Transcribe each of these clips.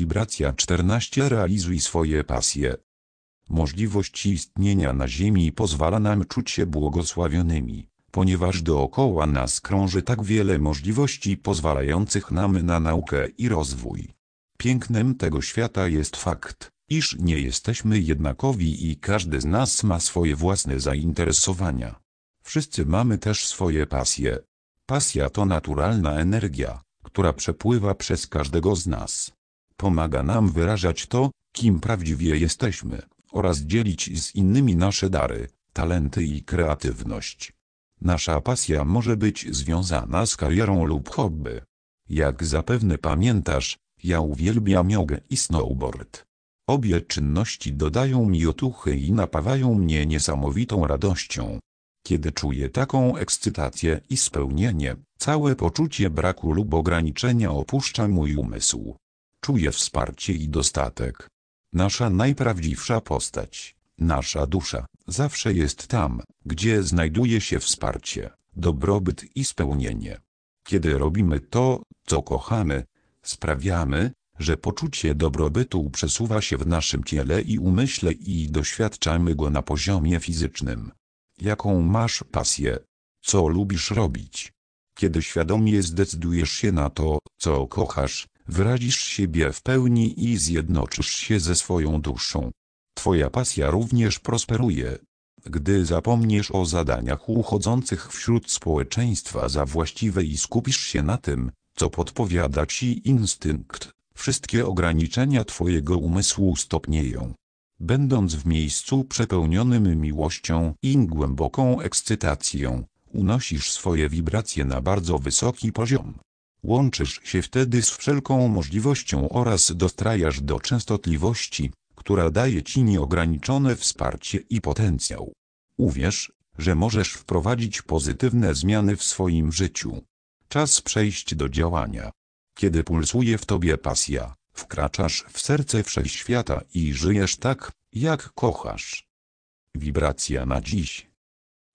Wibracja 14 Realizuj swoje pasje. Możliwość istnienia na Ziemi pozwala nam czuć się błogosławionymi, ponieważ dookoła nas krąży tak wiele możliwości pozwalających nam na naukę i rozwój. Pięknem tego świata jest fakt, iż nie jesteśmy jednakowi i każdy z nas ma swoje własne zainteresowania. Wszyscy mamy też swoje pasje. Pasja to naturalna energia, która przepływa przez każdego z nas. Pomaga nam wyrażać to, kim prawdziwie jesteśmy, oraz dzielić z innymi nasze dary, talenty i kreatywność. Nasza pasja może być związana z karierą lub hobby. Jak zapewne pamiętasz, ja uwielbiam jogę i snowboard. Obie czynności dodają mi otuchy i napawają mnie niesamowitą radością. Kiedy czuję taką ekscytację i spełnienie, całe poczucie braku lub ograniczenia opuszcza mój umysł. Czuję wsparcie i dostatek. Nasza najprawdziwsza postać, nasza dusza, zawsze jest tam, gdzie znajduje się wsparcie, dobrobyt i spełnienie. Kiedy robimy to, co kochamy, sprawiamy, że poczucie dobrobytu przesuwa się w naszym ciele i umyśle i doświadczamy go na poziomie fizycznym. Jaką masz pasję? Co lubisz robić? Kiedy świadomie zdecydujesz się na to, co kochasz, wyrazisz siebie w pełni i zjednoczysz się ze swoją duszą. Twoja pasja również prosperuje. Gdy zapomniesz o zadaniach uchodzących wśród społeczeństwa za właściwe i skupisz się na tym, co podpowiada ci instynkt, wszystkie ograniczenia twojego umysłu stopnieją. Będąc w miejscu przepełnionym miłością i głęboką ekscytacją, unosisz swoje wibracje na bardzo wysoki poziom. Łączysz się wtedy z wszelką możliwością oraz dostrajasz do częstotliwości, która daje ci nieograniczone wsparcie i potencjał. Uwierz, że możesz wprowadzić pozytywne zmiany w swoim życiu. Czas przejść do działania. Kiedy pulsuje w tobie pasja, wkraczasz w serce wszechświata i żyjesz tak, jak kochasz. Wibracja na dziś.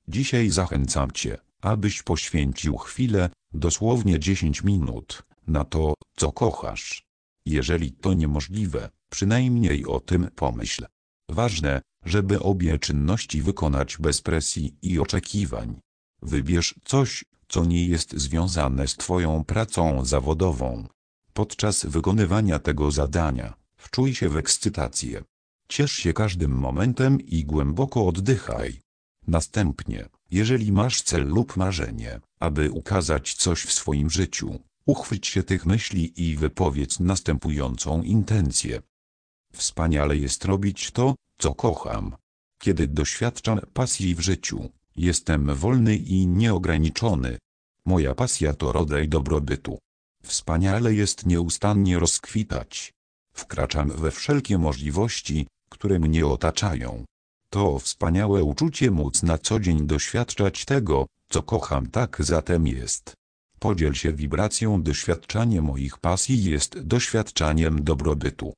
Dzisiaj zachęcam cię, abyś poświęcił chwilę, dosłownie 10 minut, na to, co kochasz. Jeżeli to niemożliwe, przynajmniej o tym pomyśl. Ważne, żeby obie czynności wykonać bez presji i oczekiwań. Wybierz coś, co nie jest związane z Twoją pracą zawodową. Podczas wykonywania tego zadania, wczuj się w ekscytację. Ciesz się każdym momentem i głęboko oddychaj. Następnie, jeżeli masz cel lub marzenie, aby ukazać coś w swoim życiu, uchwyć się tych myśli i wypowiedz następującą intencję. Wspaniale jest robić to, co kocham. Kiedy doświadczam pasji w życiu, jestem wolny i nieograniczony. Moja pasja to rodzaj dobrobytu. Wspaniale jest nieustannie rozkwitać. Wkraczam we wszelkie możliwości, które mnie otaczają. To wspaniałe uczucie móc na co dzień doświadczać tego, co kocham tak zatem jest. Podziel się wibracją doświadczanie moich pasji jest doświadczaniem dobrobytu.